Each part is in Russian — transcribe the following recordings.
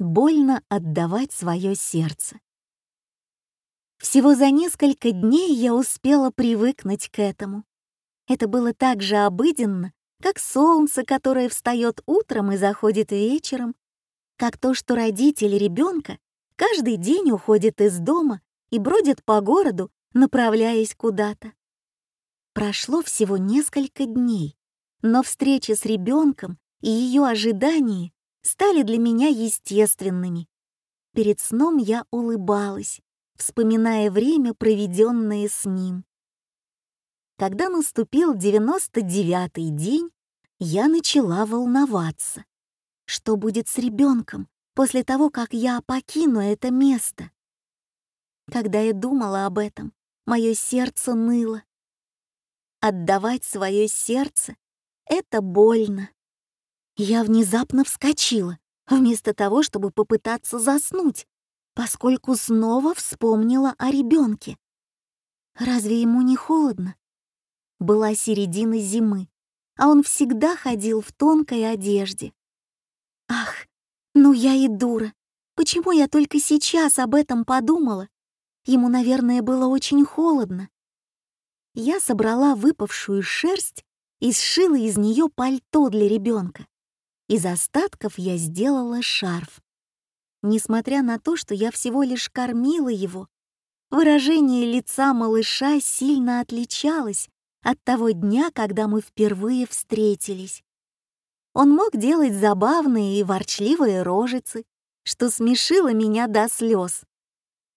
Больно отдавать свое сердце. Всего за несколько дней я успела привыкнуть к этому. Это было так же обыденно, как солнце, которое встает утром и заходит вечером, как то, что родители ребенка каждый день уходят из дома и бродят по городу, направляясь куда-то. Прошло всего несколько дней, но встреча с ребенком и ее ожидания стали для меня естественными. Перед сном я улыбалась, вспоминая время, проведенное с ним. Когда наступил 99-й день, я начала волноваться. Что будет с ребенком после того, как я покину это место? Когда я думала об этом, мое сердце ныло. Отдавать свое сердце — это больно. Я внезапно вскочила, вместо того, чтобы попытаться заснуть, поскольку снова вспомнила о ребенке. Разве ему не холодно? Была середина зимы, а он всегда ходил в тонкой одежде. Ах, ну я и дура. Почему я только сейчас об этом подумала? Ему, наверное, было очень холодно. Я собрала выпавшую шерсть и сшила из нее пальто для ребенка. Из остатков я сделала шарф. Несмотря на то, что я всего лишь кормила его, выражение лица малыша сильно отличалось от того дня, когда мы впервые встретились. Он мог делать забавные и ворчливые рожицы, что смешило меня до слез.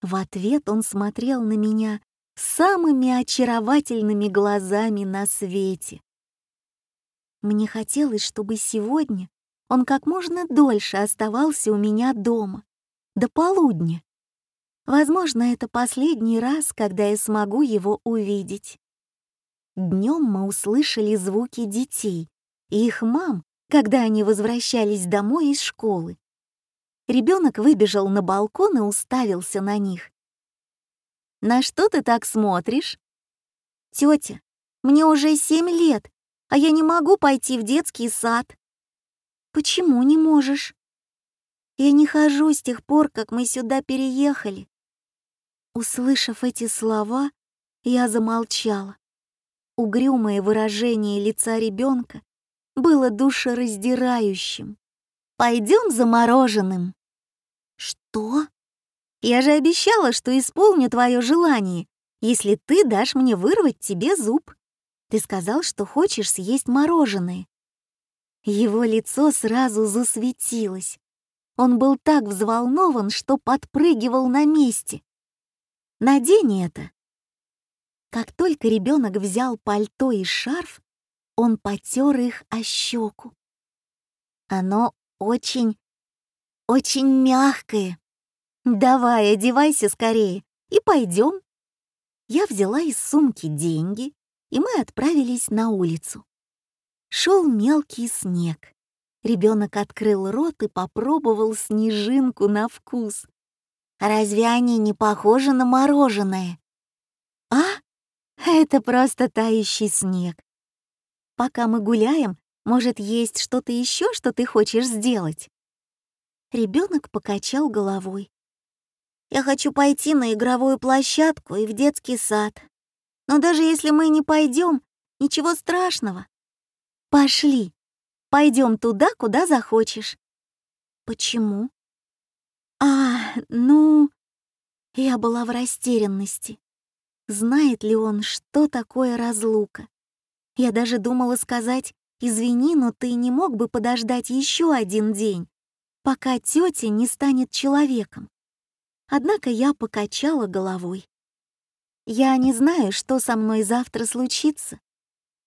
В ответ он смотрел на меня самыми очаровательными глазами на свете. Мне хотелось, чтобы сегодня он как можно дольше оставался у меня дома, до полудня. Возможно, это последний раз, когда я смогу его увидеть. Днем мы услышали звуки детей и их мам, когда они возвращались домой из школы. Ребенок выбежал на балкон и уставился на них. «На что ты так смотришь?» «Тетя, мне уже семь лет, а я не могу пойти в детский сад». «Почему не можешь?» «Я не хожу с тех пор, как мы сюда переехали». Услышав эти слова, я замолчала. Угрюмое выражение лица ребенка было душераздирающим. «Пойдем за мороженым». «Что?» «Я же обещала, что исполню твое желание, если ты дашь мне вырвать тебе зуб. Ты сказал, что хочешь съесть мороженое. Его лицо сразу засветилось. Он был так взволнован, что подпрыгивал на месте. «Надень это!» Как только ребенок взял пальто и шарф, он потер их о щеку. Оно очень, очень мягкое. Давай, одевайся скорее и пойдем. Я взяла из сумки деньги, и мы отправились на улицу. Шел мелкий снег. Ребенок открыл рот и попробовал снежинку на вкус. Разве они не похожи на мороженое? А? Это просто тающий снег. Пока мы гуляем, может, есть что-то еще, что ты хочешь сделать? Ребенок покачал головой. Я хочу пойти на игровую площадку и в детский сад. Но даже если мы не пойдем, ничего страшного. Пошли, пойдем туда, куда захочешь. Почему? А, ну... Я была в растерянности. Знает ли он, что такое разлука? Я даже думала сказать, извини, но ты не мог бы подождать еще один день, пока тетя не станет человеком. Однако я покачала головой. Я не знаю, что со мной завтра случится,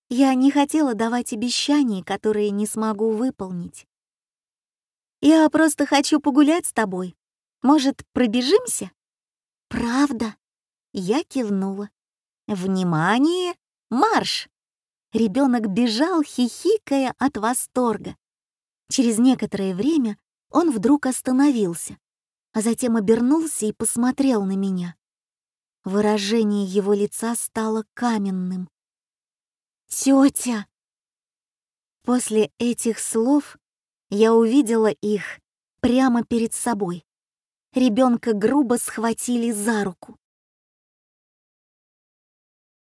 я не хотела давать обещания, которые не смогу выполнить. Я просто хочу погулять с тобой. Может, пробежимся? Правда? Я кивнула. Внимание! Марш! Ребенок бежал, хихикая от восторга. Через некоторое время он вдруг остановился, а затем обернулся и посмотрел на меня. Выражение его лица стало каменным. Тетя! После этих слов я увидела их прямо перед собой. Ребенка грубо схватили за руку.